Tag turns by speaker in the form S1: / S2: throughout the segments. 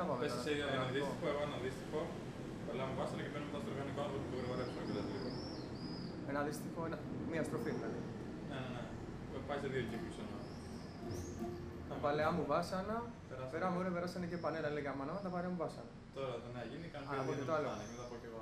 S1: να πάμε.
S2: Πες
S1: τώρα,
S2: εσύ ένα
S1: οργανικό.
S2: αντίστοιχο, εγώ ένα αντίστοιχο. Πελάμε βάσανα και παίρνουμε μετά στο οργανικό να το γρηγορέψουμε και δηλαδή λίγο.
S1: Ένα αντίστοιχο, ένα, μία στροφή δηλαδή.
S2: Ναι, ναι, ναι. Πάει σε δύο κύκλους εννοώ.
S1: Τα παλαιά μου βάσανα,
S2: Περάσαμε.
S1: πέρα μου ρε, περάσανε και πανέρα λέγαμε μάνα, τα παλαιά μου βάσανα.
S2: Τώρα θα να γίνει, κάνει
S1: Α, να πω και το άλλο.
S2: Μετά πω και εγώ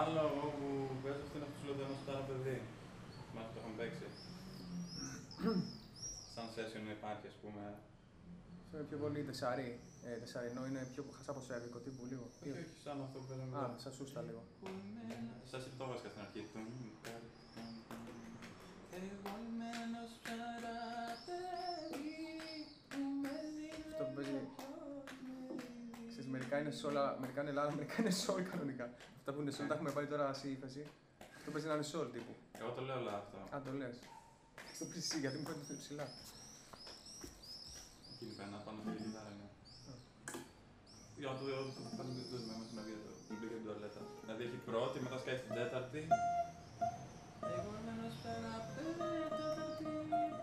S2: άλλο εγώ που παίζω αυτό είναι αυτό που σου λέω ότι είμαστε τώρα παιδί. Μα το έχουμε παίξει. Σαν session υπάρχει, ας πούμε.
S1: Αυτό είναι πιο πολύ τεσσαρί. Ε, τεσσαρινό είναι πιο σαν από σερβικό τύπου λίγο.
S2: Όχι, όχι, σαν αυτό που παίζαμε
S1: Α,
S2: τώρα.
S1: σαν σούστα λίγο.
S2: Σαν το βασικά στην αρχή. Τουμ, κάτι, τουμ, τουμ. Εγώ είμαι ένας παραπέδι που με
S1: Αυτό που παίζει-
S2: ζηλεύει.
S1: Ξέρεις, μερικά είναι σόλ, αλλά- μερικά είναι λάλα, μερικά είναι σόλ κανονικά. Αυτά που είναι σόλ τα έχουμε πάρει τώρα σε ύφεση. Αυτό παίζει να είναι σόλ τύπου.
S2: Εγώ το λέω όλα αυτό.
S1: Αν το λες. Στο πει εσύ, γιατί μου φαίνεται ότι είναι ψηλά.
S2: Εκείνη πέρα πάνω στη κιθάρα είναι. Για το το το το το το με την αυγή του. Που μπήκε την τουαλέτα. Δηλαδή έχει πρώτη, μετά σκάει στην τέταρτη. Εγώ είμαι ένας παραπέδι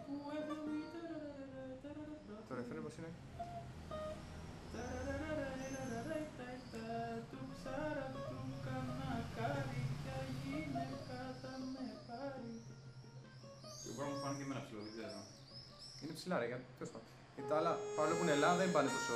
S2: που έβγαλε
S1: Το ρεφρέν πώς είναι.
S2: του ψάρα Και μπορεί να μου φάνηκε και εμένα ψηλό, δεν ξέρω.
S1: Είναι ψηλά ρε, γιατί τέλος πάντων. Γιατί τα άλλα, παρόλο που είναι Ελλάδα, δεν πάνε τόσο...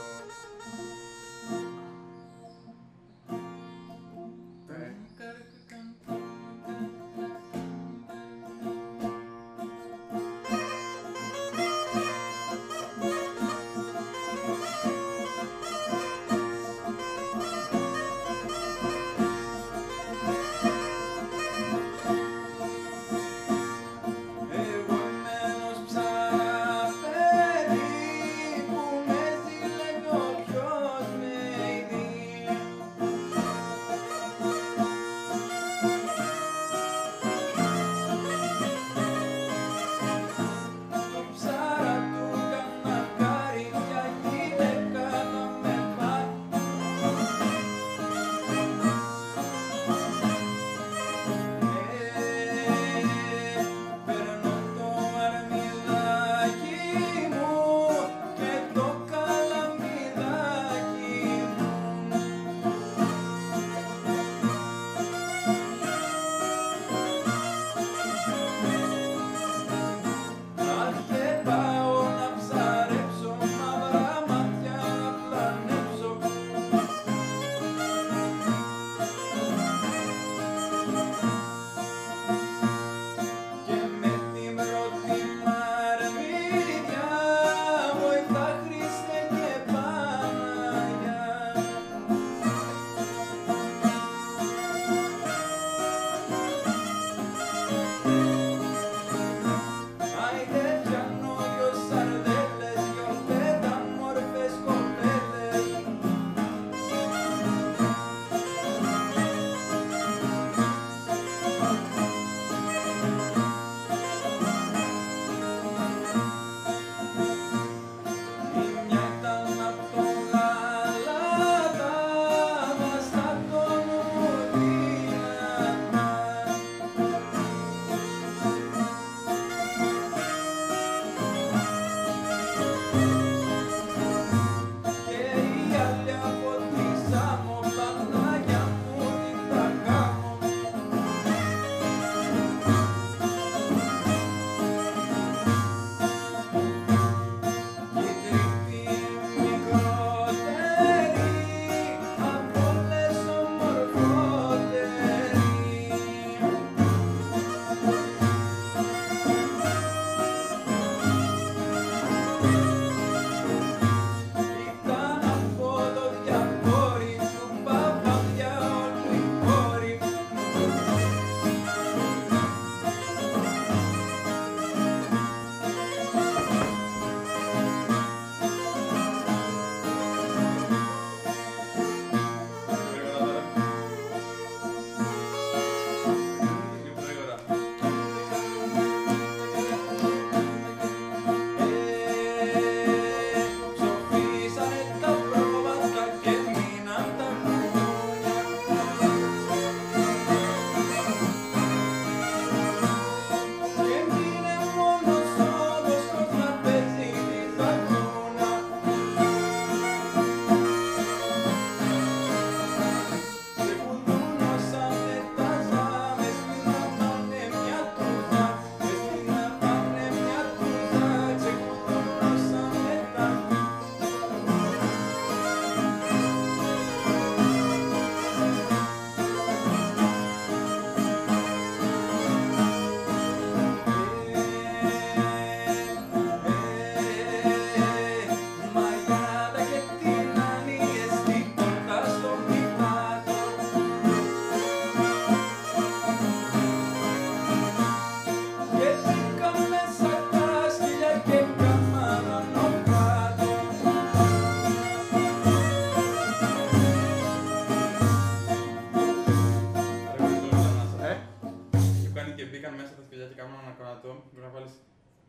S2: ανακράτο, πρέπει να βάλεις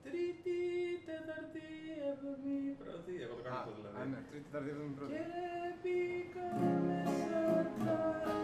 S2: Τρίτη, Τέταρτη, Έβδομη, Πρώτη. Εγώ το κάνω αυτό δηλαδή.
S1: Α, ναι, τρίτη, τετάρτη, έβδομη, πρώτη.
S2: Και μπήκα μέσα τα...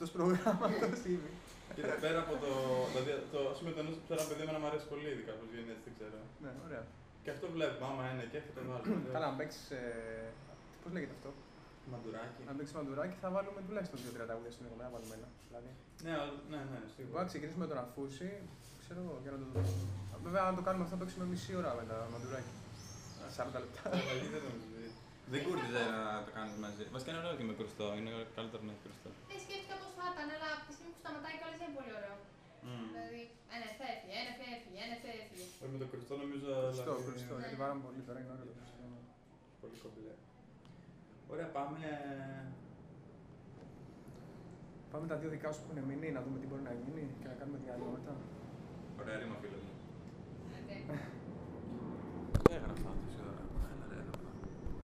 S1: τρία κομμάτια εκτός προγράμματος ήδη.
S2: Κοίτα, πέρα από το. Δηλαδή, το ας πούμε το νου που ένα παιδί εμένα μου αρέσει πολύ, ειδικά πώς γίνεται έτσι, δεν ξέρω.
S1: Ναι, ωραία.
S2: Και αυτό βλέπουμε, άμα είναι και αυτό το βάζουμε.
S1: Καλά, αν παίξεις, ε, πώς λέγεται αυτό,
S2: Μαντουράκι.
S1: αν παίξεις μαντουράκι θα βάλουμε τουλάχιστον δύο-τρία τραγούδια στην εκπομπή, να βάλουμε ένα. Δηλαδή,
S2: Ναι, αλλά- ναι, ναι,
S1: Μπορεί
S2: σίγουρα.
S1: να ξεκινήσουμε με τον Αφούση, ξέρω εγώ, για να το δούμε. Βέβαια, αν το κάνουμε αυτό, θα παίξουμε μισή ώρα με τα μαντουράκια. 40 λεπτά.
S2: Αλλά δεν νομίζω. Δεν κούρτιζε να το κάνεις μαζί. Βασικά είναι ωραίο και με κρουστό. Είναι καλύτερο να έχει κρουστό.
S3: Πάμε πολύ
S1: τώρα, είναι ωραίο το.
S2: Πολύ κομπλέ. Ωραία, πάμε...
S1: Πάμε τα δύο δικά σου που είναι μείνει, να δούμε τι μπορεί να γίνει και να κάνουμε διάλειμμα μετά.
S2: Ωραία, ρήμα φίλε μου.
S3: Έγραφα.